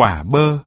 quả bơ.